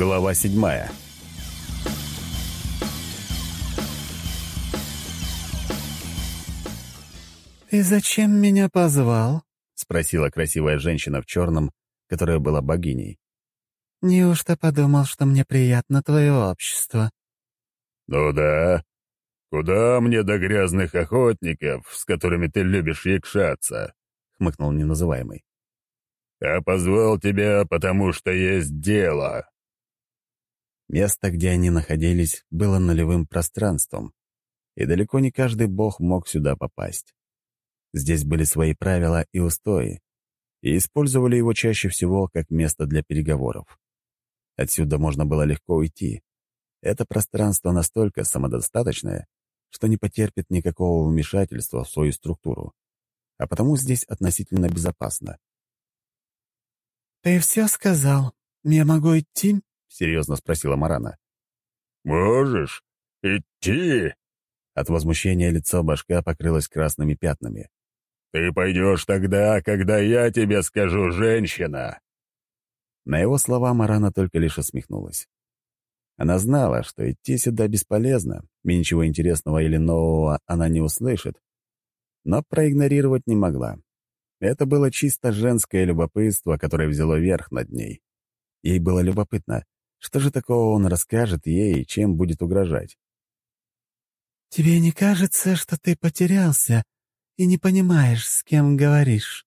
Глава седьмая. «Ты зачем меня позвал?» — спросила красивая женщина в черном, которая была богиней. «Неужто подумал, что мне приятно твое общество?» «Ну да. Куда мне до грязных охотников, с которыми ты любишь якшаться?» — хмыкнул неназываемый. «Я позвал тебя, потому что есть дело». Место, где они находились, было нулевым пространством, и далеко не каждый бог мог сюда попасть. Здесь были свои правила и устои, и использовали его чаще всего как место для переговоров. Отсюда можно было легко уйти. Это пространство настолько самодостаточное, что не потерпит никакого вмешательства в свою структуру, а потому здесь относительно безопасно. «Ты все сказал. Я могу идти?» — серьезно спросила Марана. «Можешь идти?» От возмущения лицо башка покрылось красными пятнами. «Ты пойдешь тогда, когда я тебе скажу, женщина!» На его слова Марана только лишь усмехнулась. Она знала, что идти сюда бесполезно, и ничего интересного или нового она не услышит, но проигнорировать не могла. Это было чисто женское любопытство, которое взяло верх над ней. Ей было любопытно, что же такого он расскажет ей и чем будет угрожать. «Тебе не кажется, что ты потерялся и не понимаешь, с кем говоришь?»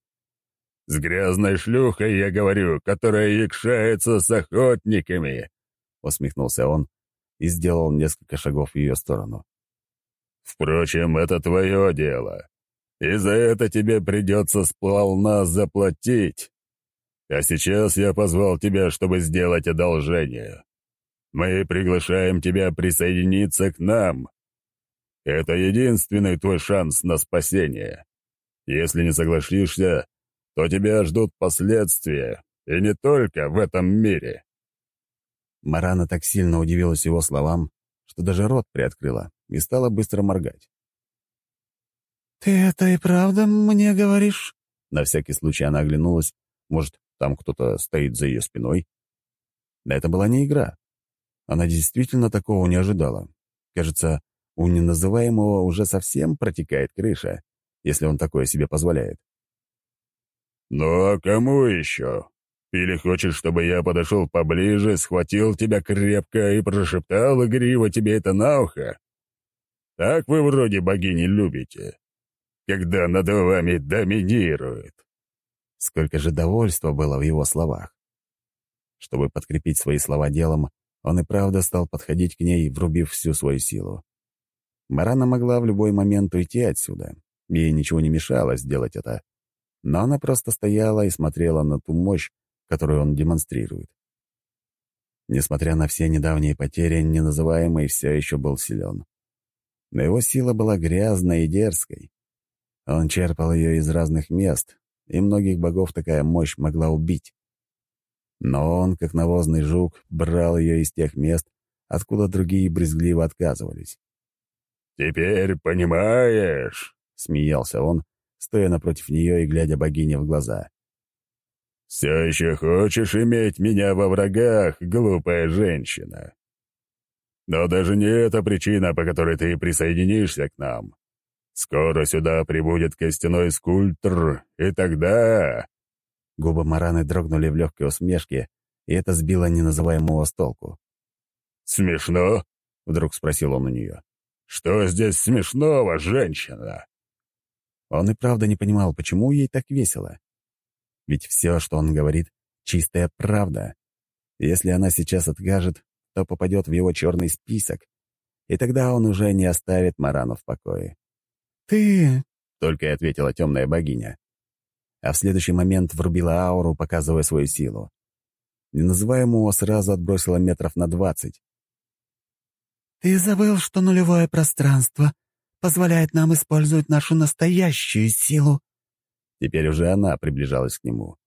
«С грязной шлюхой, я говорю, которая якшается с охотниками!» Усмехнулся он и сделал несколько шагов в ее сторону. «Впрочем, это твое дело и за это тебе придется сполна заплатить. А сейчас я позвал тебя, чтобы сделать одолжение. Мы приглашаем тебя присоединиться к нам. Это единственный твой шанс на спасение. Если не согласишься, то тебя ждут последствия, и не только в этом мире». Марана так сильно удивилась его словам, что даже рот приоткрыла и стала быстро моргать. «Ты это и правда мне говоришь?» На всякий случай она оглянулась. Может, там кто-то стоит за ее спиной? Это была не игра. Она действительно такого не ожидала. Кажется, у неназываемого уже совсем протекает крыша, если он такое себе позволяет. «Ну а кому еще? Или хочешь, чтобы я подошел поближе, схватил тебя крепко и прошептал игриво тебе это на ухо? Так вы вроде богини любите когда над вами доминирует». Сколько же довольства было в его словах. Чтобы подкрепить свои слова делом, он и правда стал подходить к ней, врубив всю свою силу. Марана могла в любой момент уйти отсюда. Ей ничего не мешало сделать это. Но она просто стояла и смотрела на ту мощь, которую он демонстрирует. Несмотря на все недавние потери, неназываемый все еще был силен. Но его сила была грязной и дерзкой. Он черпал ее из разных мест, и многих богов такая мощь могла убить. Но он, как навозный жук, брал ее из тех мест, откуда другие брезгливо отказывались. «Теперь понимаешь?» — смеялся он, стоя напротив нее и глядя богине в глаза. «Все еще хочешь иметь меня во врагах, глупая женщина? Но даже не эта причина, по которой ты присоединишься к нам. Скоро сюда прибудет костяной скульптор, и тогда...» Губы Мараны дрогнули в легкой усмешке, и это сбило неназываемого с толку. «Смешно?» — вдруг спросил он у нее. «Что здесь смешного, женщина?» Он и правда не понимал, почему ей так весело. Ведь все, что он говорит, — чистая правда. Если она сейчас откажет, то попадет в его черный список, и тогда он уже не оставит Марану в покое. «Ты...» — только и ответила темная богиня. А в следующий момент врубила ауру, показывая свою силу. Неназываемого сразу отбросила метров на двадцать. «Ты забыл, что нулевое пространство позволяет нам использовать нашу настоящую силу?» Теперь уже она приближалась к нему.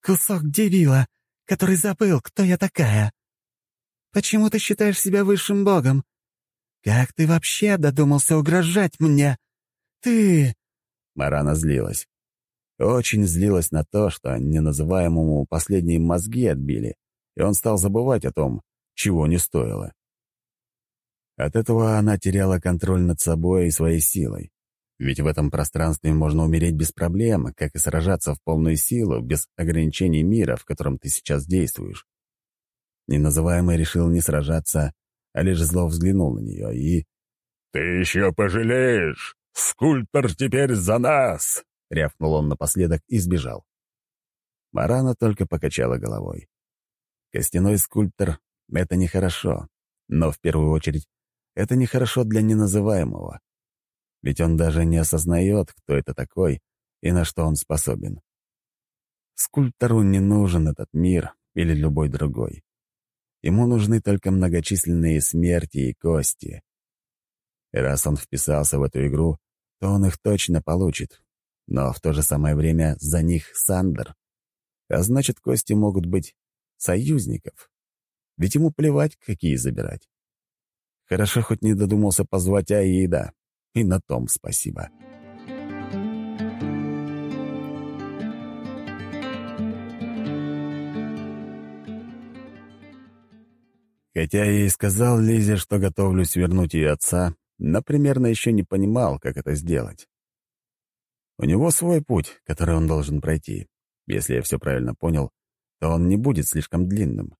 «Кусок девила, который забыл, кто я такая. Почему ты считаешь себя высшим богом? Как ты вообще додумался угрожать мне? Ты...» Марана злилась. Очень злилась на то, что неназываемому последние мозги отбили, и он стал забывать о том, чего не стоило. От этого она теряла контроль над собой и своей силой. Ведь в этом пространстве можно умереть без проблем, как и сражаться в полную силу, без ограничений мира, в котором ты сейчас действуешь. Неназываемый решил не сражаться, а лишь зло взглянул на нее и... «Ты еще пожалеешь! Скульптор теперь за нас!» — рявкнул он напоследок и сбежал. Марана только покачала головой. Костяной скульптор — это нехорошо, но в первую очередь это нехорошо для неназываемого. Ведь он даже не осознает, кто это такой и на что он способен. Скульптору не нужен этот мир или любой другой. Ему нужны только многочисленные смерти и кости. И раз он вписался в эту игру, то он их точно получит. Но в то же самое время за них Сандер. А значит, кости могут быть союзников. Ведь ему плевать, какие забирать. Хорошо хоть не додумался позвать Аида. И на том спасибо. Хотя я и сказал Лизе, что готовлюсь вернуть ее отца, но примерно еще не понимал, как это сделать. У него свой путь, который он должен пройти. Если я все правильно понял, то он не будет слишком длинным.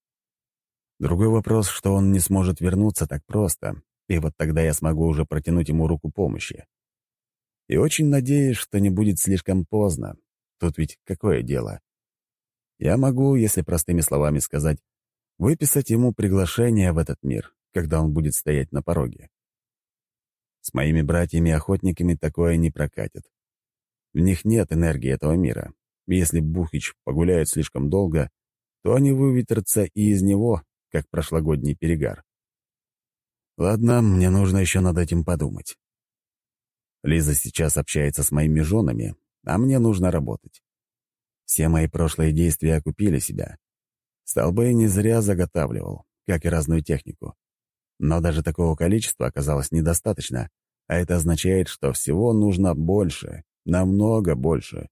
Другой вопрос, что он не сможет вернуться так просто, и вот тогда я смогу уже протянуть ему руку помощи. И очень надеюсь, что не будет слишком поздно. Тут ведь какое дело? Я могу, если простыми словами сказать, выписать ему приглашение в этот мир, когда он будет стоять на пороге. С моими братьями-охотниками такое не прокатит. В них нет энергии этого мира. Если Бухич погуляет слишком долго, то они выветрятся и из него, как прошлогодний перегар. Ладно, мне нужно еще над этим подумать. Лиза сейчас общается с моими женами, а мне нужно работать. Все мои прошлые действия окупили себя. Столбы не зря заготавливал, как и разную технику. Но даже такого количества оказалось недостаточно, а это означает, что всего нужно больше, намного больше.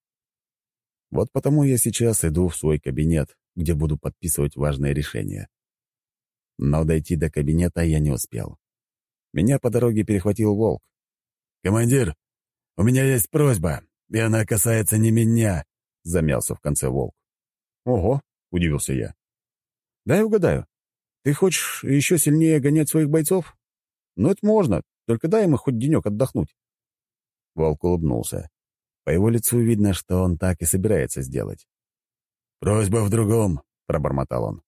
Вот потому я сейчас иду в свой кабинет, где буду подписывать важные решения. Но дойти до кабинета я не успел. Меня по дороге перехватил волк. «Командир, у меня есть просьба, и она касается не меня», — замялся в конце волк. «Ого», — удивился я. Дай угадаю. Ты хочешь еще сильнее гонять своих бойцов? Ну, это можно, только дай им хоть денек отдохнуть. Волк улыбнулся. По его лицу видно, что он так и собирается сделать. «Просьба в другом», — пробормотал он.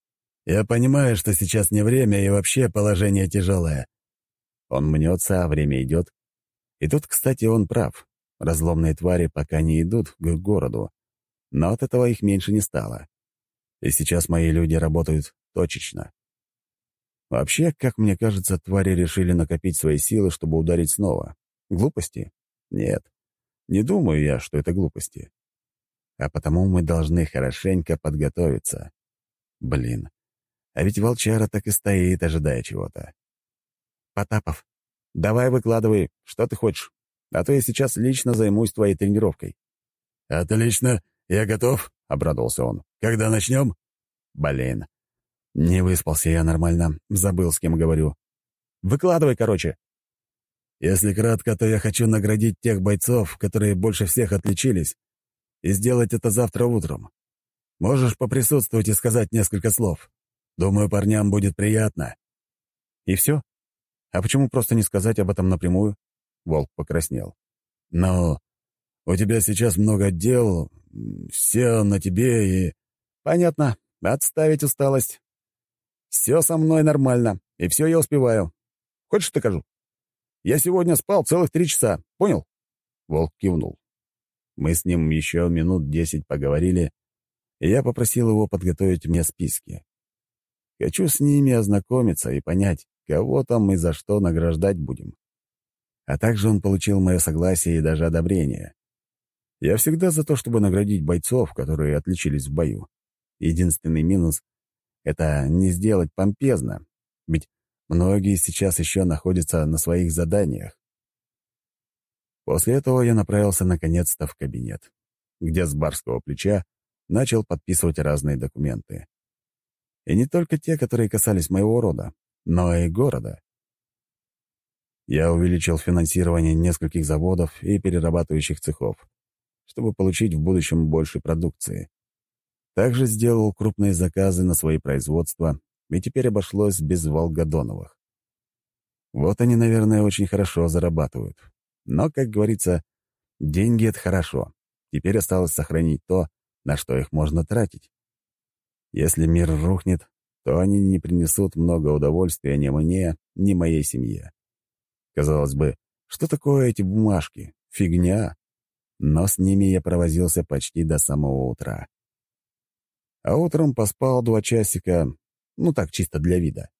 «Я понимаю, что сейчас не время и вообще положение тяжелое». Он мнется, а время идет. И тут, кстати, он прав. Разломные твари пока не идут к городу. Но от этого их меньше не стало. И сейчас мои люди работают точечно. Вообще, как мне кажется, твари решили накопить свои силы, чтобы ударить снова. Глупости? Нет. Не думаю я, что это глупости. А потому мы должны хорошенько подготовиться. Блин. А ведь волчара так и стоит, ожидая чего-то. Потапов, давай выкладывай, что ты хочешь. А то я сейчас лично займусь твоей тренировкой. «Отлично, я готов», — обрадовался он. «Когда начнем?» «Блин. Не выспался я нормально. Забыл, с кем говорю. Выкладывай, короче». «Если кратко, то я хочу наградить тех бойцов, которые больше всех отличились, и сделать это завтра утром. Можешь поприсутствовать и сказать несколько слов. Думаю, парням будет приятно». «И все? А почему просто не сказать об этом напрямую?» Волк покраснел. «Но у тебя сейчас много дел, все на тебе и...» «Понятно. Отставить усталость. Все со мной нормально, и все я успеваю. Хочешь, докажу? Я сегодня спал целых три часа, понял?» Волк кивнул. Мы с ним еще минут десять поговорили, и я попросил его подготовить мне списки. Хочу с ними ознакомиться и понять, кого там и за что награждать будем. А также он получил мое согласие и даже одобрение. Я всегда за то, чтобы наградить бойцов, которые отличились в бою. Единственный минус — это не сделать помпезно, ведь многие сейчас еще находятся на своих заданиях. После этого я направился наконец-то в кабинет, где с барского плеча начал подписывать разные документы. И не только те, которые касались моего рода, но и города. Я увеличил финансирование нескольких заводов и перерабатывающих цехов, чтобы получить в будущем больше продукции. Также сделал крупные заказы на свои производства, и теперь обошлось без Волгодоновых. Вот они, наверное, очень хорошо зарабатывают. Но, как говорится, деньги — это хорошо. Теперь осталось сохранить то, на что их можно тратить. Если мир рухнет, то они не принесут много удовольствия ни мне, ни моей семье. Казалось бы, что такое эти бумажки? Фигня. Но с ними я провозился почти до самого утра. А утром поспал два часика, ну так чисто для вида.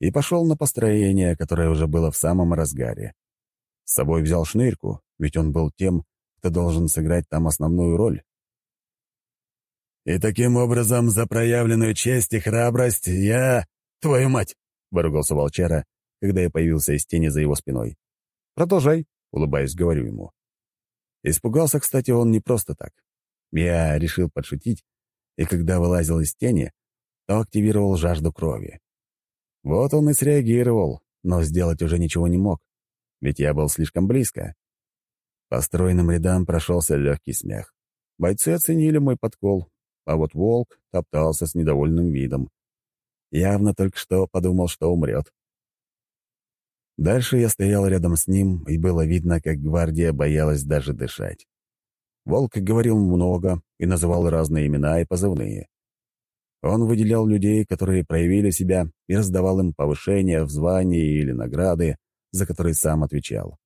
И пошел на построение, которое уже было в самом разгаре. С собой взял шнырьку, ведь он был тем, кто должен сыграть там основную роль. «И таким образом за проявленную честь и храбрость я... Твою мать!» — выругался волчара, когда я появился из тени за его спиной. «Продолжай», — улыбаясь, говорю ему. Испугался, кстати, он не просто так. Я решил подшутить, и когда вылазил из тени, то активировал жажду крови. Вот он и среагировал, но сделать уже ничего не мог, ведь я был слишком близко. По стройным рядам прошелся легкий смех. Бойцы оценили мой подкол, а вот волк топтался с недовольным видом. Явно только что подумал, что умрет. Дальше я стоял рядом с ним, и было видно, как гвардия боялась даже дышать. Волк говорил много и называл разные имена и позывные. Он выделял людей, которые проявили себя, и раздавал им повышения в звании или награды, за которые сам отвечал.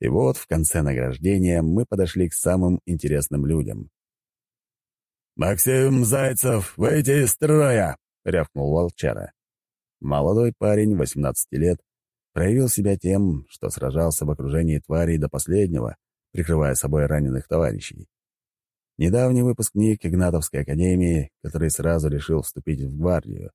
И вот в конце награждения мы подошли к самым интересным людям. «Максим Зайцев, выйти из строя!» — рявкнул Волчара. Молодой парень, 18 лет, проявил себя тем, что сражался в окружении тварей до последнего, прикрывая собой раненых товарищей. Недавний выпускник Игнатовской академии, который сразу решил вступить в гвардию.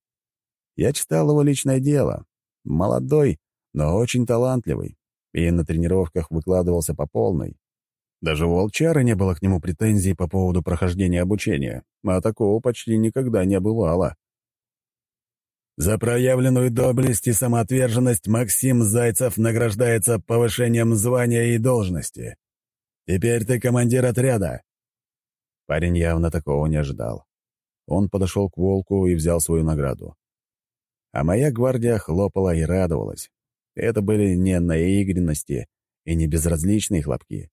Я читал его личное дело. Молодой, но очень талантливый. И на тренировках выкладывался по полной. Даже у Волчара не было к нему претензий по поводу прохождения обучения, а такого почти никогда не бывало. За проявленную доблесть и самоотверженность Максим Зайцев награждается повышением звания и должности. Теперь ты командир отряда». Парень явно такого не ожидал. Он подошел к волку и взял свою награду. А моя гвардия хлопала и радовалась. Это были не наигренности и не безразличные хлопки.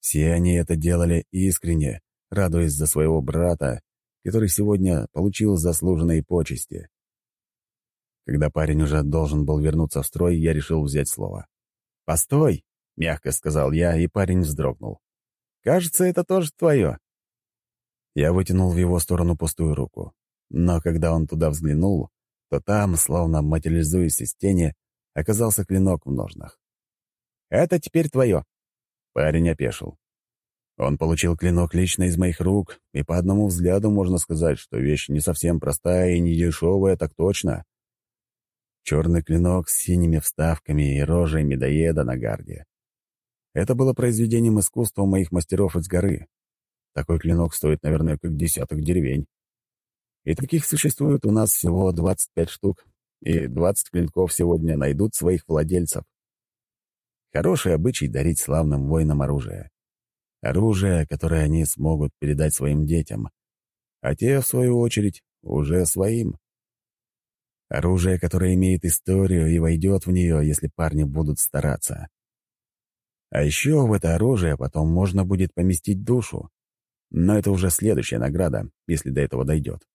Все они это делали искренне, радуясь за своего брата, который сегодня получил заслуженные почести. Когда парень уже должен был вернуться в строй, я решил взять слово. «Постой!» — мягко сказал я, и парень вздрогнул. «Кажется, это тоже твое». Я вытянул в его сторону пустую руку. Но когда он туда взглянул, то там, словно материализуясь из тени, оказался клинок в ножнах. «Это теперь твое». Парень опешил. Он получил клинок лично из моих рук, и по одному взгляду можно сказать, что вещь не совсем простая и не дешевая, так точно. Черный клинок с синими вставками и рожей медоеда на гарде. Это было произведением искусства моих мастеров из горы. Такой клинок стоит, наверное, как десяток деревень. И таких существует у нас всего 25 штук, и 20 клинков сегодня найдут своих владельцев. Хороший обычай дарить славным воинам оружие. Оружие, которое они смогут передать своим детям, а те, в свою очередь, уже своим. Оружие, которое имеет историю и войдет в нее, если парни будут стараться. А еще в это оружие потом можно будет поместить душу. Но это уже следующая награда, если до этого дойдет.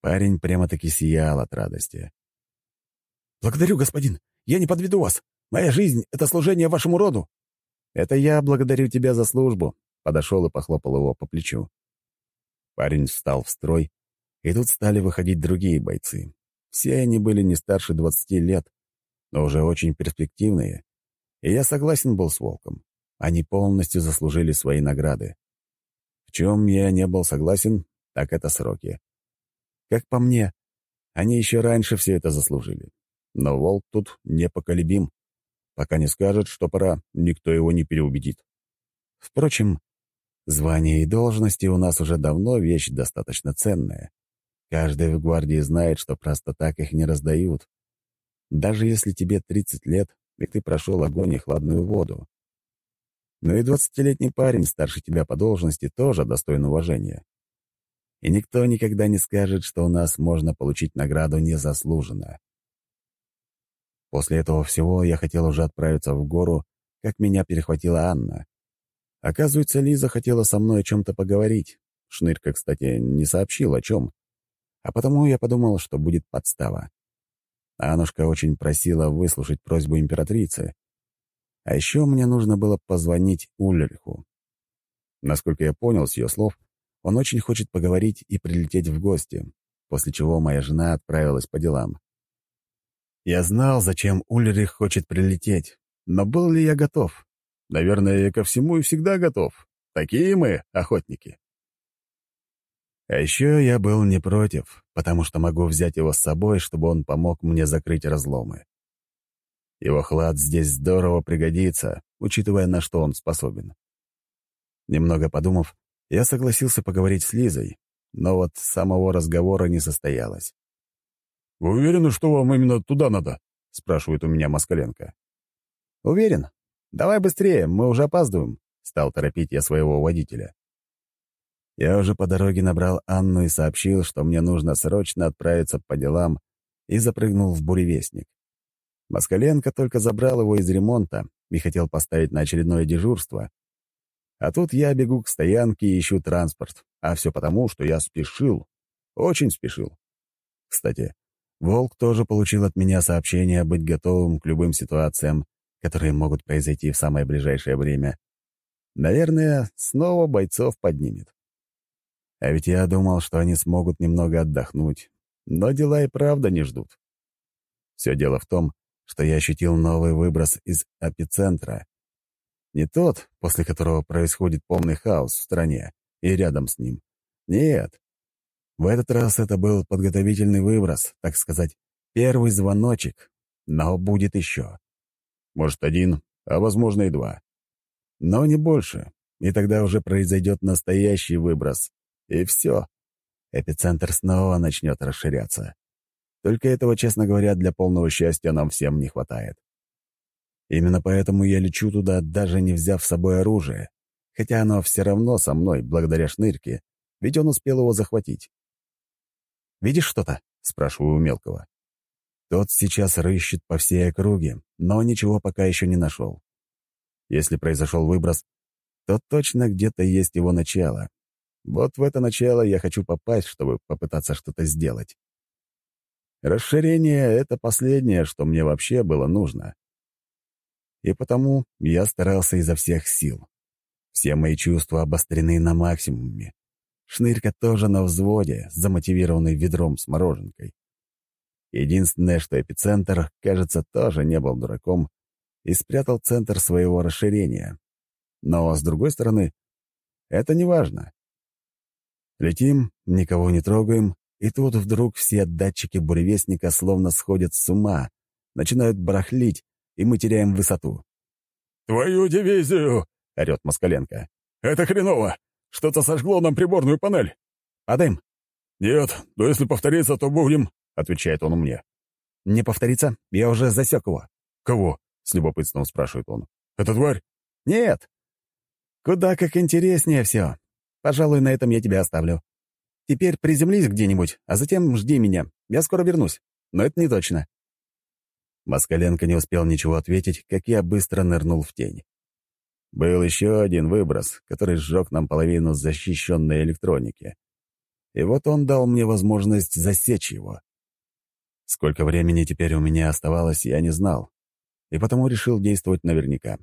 Парень прямо-таки сиял от радости. «Благодарю, господин. Я не подведу вас. Моя жизнь — это служение вашему роду». «Это я благодарю тебя за службу», — подошел и похлопал его по плечу. Парень встал в строй, и тут стали выходить другие бойцы. Все они были не старше двадцати лет, но уже очень перспективные. И я согласен был с Волком. Они полностью заслужили свои награды. В чем я не был согласен, так это сроки. Как по мне, они еще раньше все это заслужили. Но Волк тут непоколебим. Пока не скажет, что пора, никто его не переубедит. Впрочем, звания и должности у нас уже давно вещь достаточно ценная. Каждый в гвардии знает, что просто так их не раздают. Даже если тебе 30 лет, и ты прошел огонь и хладную воду. Но и двадцатилетний парень, старше тебя по должности, тоже достоин уважения. И никто никогда не скажет, что у нас можно получить награду незаслуженно. После этого всего я хотел уже отправиться в гору, как меня перехватила Анна. Оказывается, Лиза хотела со мной о чем-то поговорить. Шнырька, кстати, не сообщил о чем. А потому я подумал, что будет подстава. Анушка очень просила выслушать просьбу императрицы. А еще мне нужно было позвонить Ульриху. Насколько я понял с ее слов, он очень хочет поговорить и прилететь в гости, после чего моя жена отправилась по делам. Я знал, зачем Ульрих хочет прилететь, но был ли я готов? Наверное, я ко всему и всегда готов. Такие мы, охотники. А еще я был не против, потому что могу взять его с собой, чтобы он помог мне закрыть разломы. Его хлад здесь здорово пригодится, учитывая, на что он способен. Немного подумав, я согласился поговорить с Лизой, но вот самого разговора не состоялось. «Вы уверены, что вам именно туда надо?» — спрашивает у меня Москаленко. «Уверен. Давай быстрее, мы уже опаздываем», — стал торопить я своего водителя. Я уже по дороге набрал Анну и сообщил, что мне нужно срочно отправиться по делам, и запрыгнул в буревестник. Москаленко только забрал его из ремонта и хотел поставить на очередное дежурство. А тут я бегу к стоянке и ищу транспорт, а все потому, что я спешил, очень спешил. Кстати, Волк тоже получил от меня сообщение быть готовым к любым ситуациям, которые могут произойти в самое ближайшее время. Наверное, снова бойцов поднимет. А ведь я думал, что они смогут немного отдохнуть. Но дела и правда не ждут. Все дело в том, что я ощутил новый выброс из эпицентра. Не тот, после которого происходит полный хаос в стране и рядом с ним. Нет. В этот раз это был подготовительный выброс, так сказать, первый звоночек, но будет еще. Может, один, а возможно и два. Но не больше, и тогда уже произойдет настоящий выброс, и все. Эпицентр снова начнет расширяться. Только этого, честно говоря, для полного счастья нам всем не хватает. Именно поэтому я лечу туда, даже не взяв с собой оружие, хотя оно все равно со мной, благодаря шнырке, ведь он успел его захватить. «Видишь что-то?» — спрашиваю у мелкого. Тот сейчас рыщет по всей округе, но ничего пока еще не нашел. Если произошел выброс, то точно где-то есть его начало, вот в это начало я хочу попасть, чтобы попытаться что-то сделать. Расширение — это последнее, что мне вообще было нужно. И потому я старался изо всех сил. Все мои чувства обострены на максимуме. Шнырька тоже на взводе, замотивированный ведром с мороженкой. Единственное, что эпицентр, кажется, тоже не был дураком и спрятал центр своего расширения. Но, с другой стороны, это не важно. Летим, никого не трогаем, и тут вдруг все датчики буревестника словно сходят с ума, начинают барахлить, и мы теряем высоту. «Твою дивизию!» — орёт Москаленко. «Это хреново! Что-то сожгло нам приборную панель!» «Падаем?» «Нет, но если повторится, то будем», — отвечает он мне. «Не повторится? Я уже засек его». «Кого?» — с любопытством спрашивает он. «Это тварь?» «Нет. Куда как интереснее все. Пожалуй, на этом я тебя оставлю. Теперь приземлись где-нибудь, а затем жди меня. Я скоро вернусь. Но это не точно». Москаленко не успел ничего ответить, как я быстро нырнул в тень. Был еще один выброс, который сжег нам половину защищенной электроники. И вот он дал мне возможность засечь его. Сколько времени теперь у меня оставалось, я не знал, и потому решил действовать наверняка.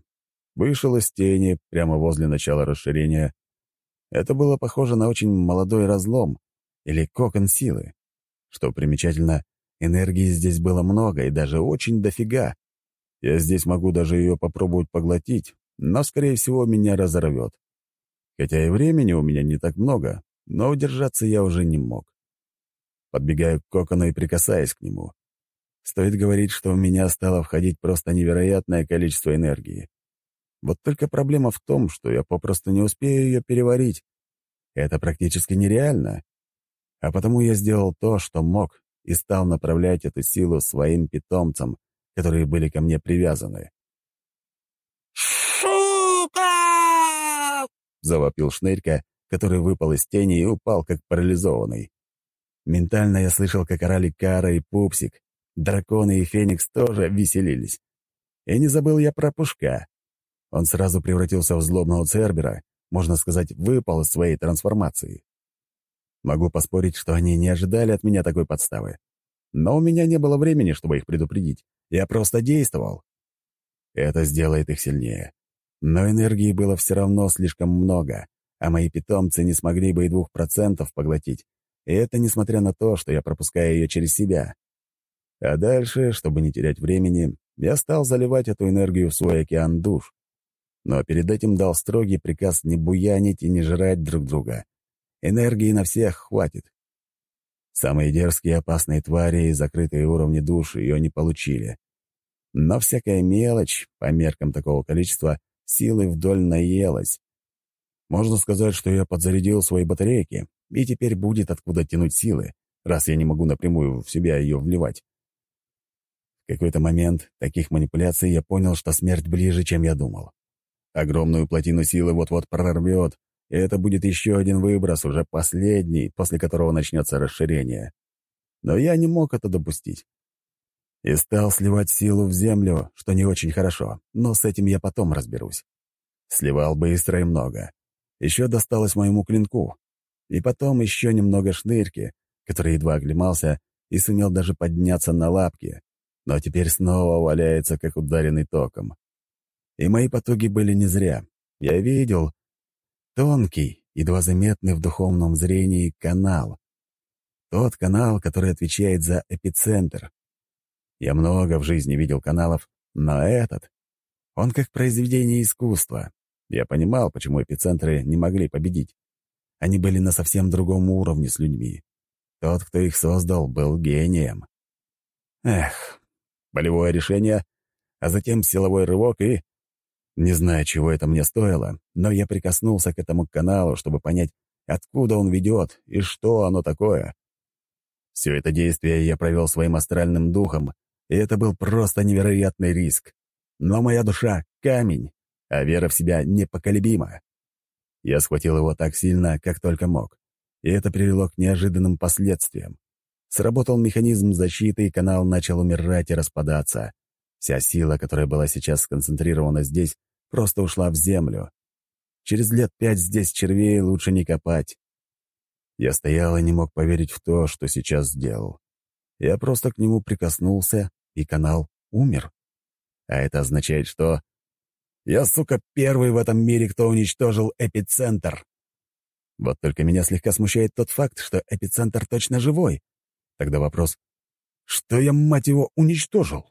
Вышел из тени прямо возле начала расширения это было похоже на очень молодой разлом или кокон силы. Что примечательно, энергии здесь было много и даже очень дофига. Я здесь могу даже ее попробовать поглотить, но, скорее всего, меня разорвет. Хотя и времени у меня не так много, но удержаться я уже не мог. Подбегаю к кокону и прикасаюсь к нему. Стоит говорить, что у меня стало входить просто невероятное количество энергии. Вот только проблема в том, что я попросту не успею ее переварить. Это практически нереально. А потому я сделал то, что мог, и стал направлять эту силу своим питомцам, которые были ко мне привязаны. «Шука!» — завопил Шнырька, который выпал из тени и упал, как парализованный. Ментально я слышал, как орали Кара и Пупсик. Драконы и Феникс тоже веселились. И не забыл я про Пушка. Он сразу превратился в злобного Цербера, можно сказать, выпал из своей трансформации. Могу поспорить, что они не ожидали от меня такой подставы. Но у меня не было времени, чтобы их предупредить. Я просто действовал. Это сделает их сильнее. Но энергии было все равно слишком много, а мои питомцы не смогли бы и двух процентов поглотить. И это несмотря на то, что я пропускаю ее через себя. А дальше, чтобы не терять времени, я стал заливать эту энергию в свой океан душ. Но перед этим дал строгий приказ не буянить и не жрать друг друга. Энергии на всех хватит. Самые дерзкие опасные твари и закрытые уровни душ ее не получили. Но всякая мелочь, по меркам такого количества, силы вдоль наелась. Можно сказать, что я подзарядил свои батарейки, и теперь будет откуда тянуть силы, раз я не могу напрямую в себя ее вливать. В какой-то момент таких манипуляций я понял, что смерть ближе, чем я думал. Огромную плотину силы вот-вот прорвет, и это будет еще один выброс, уже последний, после которого начнется расширение. Но я не мог это допустить. И стал сливать силу в землю, что не очень хорошо, но с этим я потом разберусь. Сливал быстро и много. Еще досталось моему клинку. И потом еще немного шнырки, который едва оглемался и сумел даже подняться на лапки, но теперь снова валяется, как ударенный током. И мои потуги были не зря. Я видел, Тонкий, едва заметный в духовном зрении канал. Тот канал, который отвечает за эпицентр. Я много в жизни видел каналов, но этот, он как произведение искусства. Я понимал, почему эпицентры не могли победить. Они были на совсем другом уровне с людьми. Тот, кто их создал, был гением. Эх, болевое решение, а затем силовой рывок и не знаю, чего это мне стоило, но я прикоснулся к этому каналу, чтобы понять, откуда он ведет и что оно такое. Все это действие я провел своим астральным духом, и это был просто невероятный риск. Но моя душа — камень, а вера в себя непоколебима. Я схватил его так сильно, как только мог, и это привело к неожиданным последствиям. Сработал механизм защиты, и канал начал умирать и распадаться. Вся сила, которая была сейчас сконцентрирована здесь, просто ушла в землю. Через лет пять здесь червей лучше не копать. Я стоял и не мог поверить в то, что сейчас сделал. Я просто к нему прикоснулся, и канал умер. А это означает, что... Я, сука, первый в этом мире, кто уничтожил эпицентр. Вот только меня слегка смущает тот факт, что эпицентр точно живой. Тогда вопрос, что я, мать его, уничтожил?